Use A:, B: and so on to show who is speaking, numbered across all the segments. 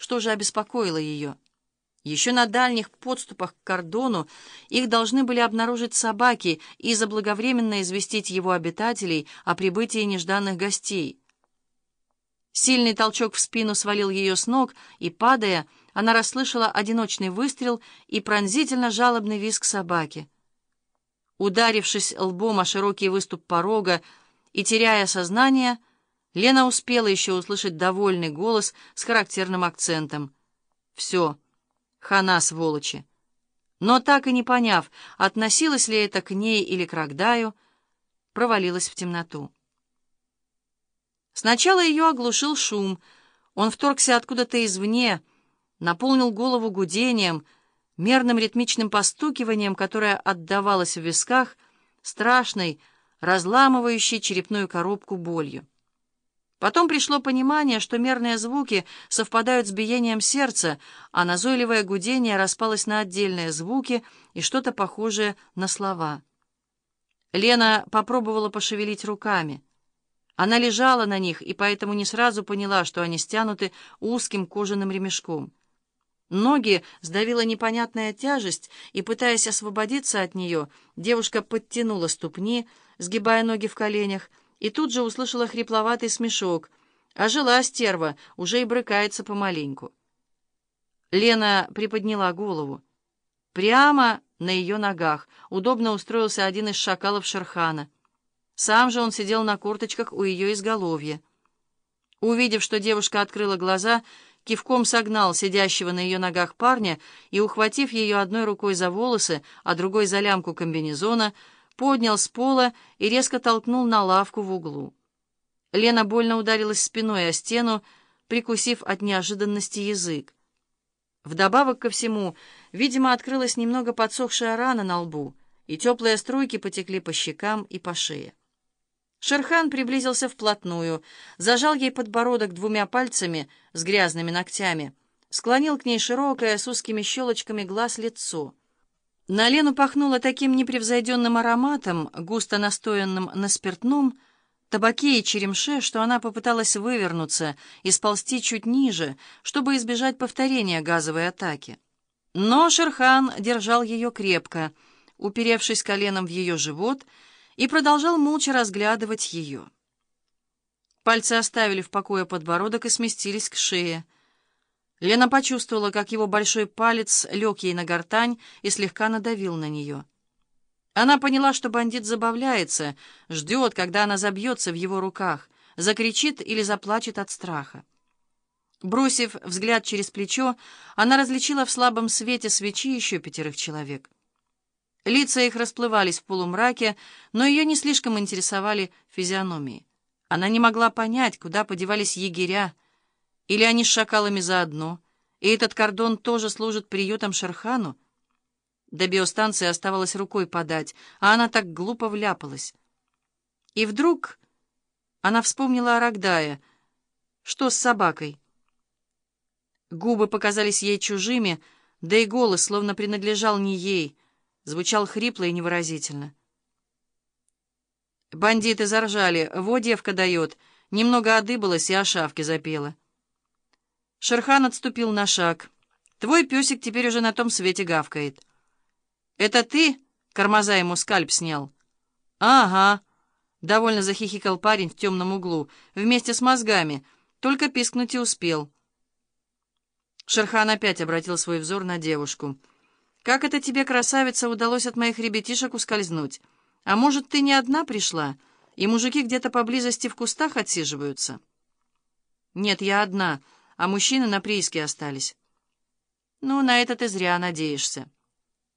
A: что же обеспокоило ее. Еще на дальних подступах к кордону их должны были обнаружить собаки и заблаговременно известить его обитателей о прибытии нежданных гостей. Сильный толчок в спину свалил ее с ног, и, падая, она расслышала одиночный выстрел и пронзительно жалобный визг собаки. Ударившись лбом о широкий выступ порога и теряя сознание, Лена успела еще услышать довольный голос с характерным акцентом. «Все». Хана, сволочи! Но так и не поняв, относилось ли это к ней или к Рогдаю, провалилась в темноту. Сначала ее оглушил шум. Он вторгся откуда-то извне, наполнил голову гудением, мерным ритмичным постукиванием, которое отдавалось в висках, страшной, разламывающей черепную коробку болью. Потом пришло понимание, что мерные звуки совпадают с биением сердца, а назойливое гудение распалось на отдельные звуки и что-то похожее на слова. Лена попробовала пошевелить руками. Она лежала на них и поэтому не сразу поняла, что они стянуты узким кожаным ремешком. Ноги сдавила непонятная тяжесть, и, пытаясь освободиться от нее, девушка подтянула ступни, сгибая ноги в коленях, и тут же услышала хрипловатый смешок. А жила стерва, уже и брыкается помаленьку. Лена приподняла голову. Прямо на ее ногах удобно устроился один из шакалов Шерхана. Сам же он сидел на курточках у ее изголовья. Увидев, что девушка открыла глаза, кивком согнал сидящего на ее ногах парня и, ухватив ее одной рукой за волосы, а другой за лямку комбинезона, поднял с пола и резко толкнул на лавку в углу. Лена больно ударилась спиной о стену, прикусив от неожиданности язык. Вдобавок ко всему, видимо, открылась немного подсохшая рана на лбу, и теплые струйки потекли по щекам и по шее. Шерхан приблизился вплотную, зажал ей подбородок двумя пальцами с грязными ногтями, склонил к ней широкое с узкими щелочками глаз лицо — на Лену пахнуло таким непревзойденным ароматом, густо настоянным на спиртном, табаке и черемше, что она попыталась вывернуться и сползти чуть ниже, чтобы избежать повторения газовой атаки. Но Шерхан держал ее крепко, уперевшись коленом в ее живот, и продолжал молча разглядывать ее. Пальцы оставили в покое подбородок и сместились к шее — Лена почувствовала, как его большой палец лег ей на гортань и слегка надавил на нее. Она поняла, что бандит забавляется, ждет, когда она забьется в его руках, закричит или заплачет от страха. Бросив взгляд через плечо, она различила в слабом свете свечи еще пятерых человек. Лица их расплывались в полумраке, но ее не слишком интересовали физиономии. Она не могла понять, куда подевались егеря, или они с шакалами заодно, и этот кордон тоже служит приютом Шерхану? До биостанции оставалось рукой подать, а она так глупо вляпалась. И вдруг она вспомнила о Рогдае. Что с собакой? Губы показались ей чужими, да и голос словно принадлежал не ей, звучал хрипло и невыразительно. Бандиты заржали, во девка дает, немного одыбалась и о шавке запела. Шерхан отступил на шаг. «Твой песик теперь уже на том свете гавкает». «Это ты?» — Кармаза ему скальп снял. «Ага», — довольно захихикал парень в темном углу, вместе с мозгами, только пискнуть и успел. Шерхан опять обратил свой взор на девушку. «Как это тебе, красавица, удалось от моих ребятишек ускользнуть? А может, ты не одна пришла, и мужики где-то поблизости в кустах отсиживаются?» «Нет, я одна», — а мужчины на прииске остались. Ну, на это ты зря надеешься.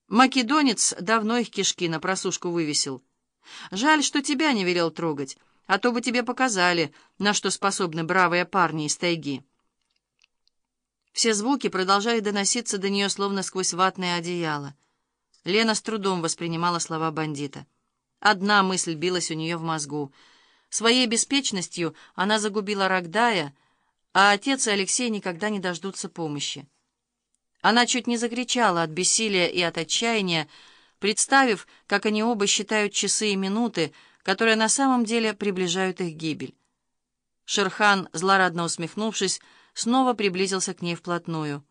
A: Македонец давно их кишки на просушку вывесил. Жаль, что тебя не велел трогать, а то бы тебе показали, на что способны бравые парни из тайги. Все звуки продолжали доноситься до нее, словно сквозь ватное одеяло. Лена с трудом воспринимала слова бандита. Одна мысль билась у нее в мозгу. Своей беспечностью она загубила Рогдая, а отец и Алексей никогда не дождутся помощи. Она чуть не закричала от бессилия и от отчаяния, представив, как они оба считают часы и минуты, которые на самом деле приближают их гибель. Шерхан, злорадно усмехнувшись, снова приблизился к ней вплотную.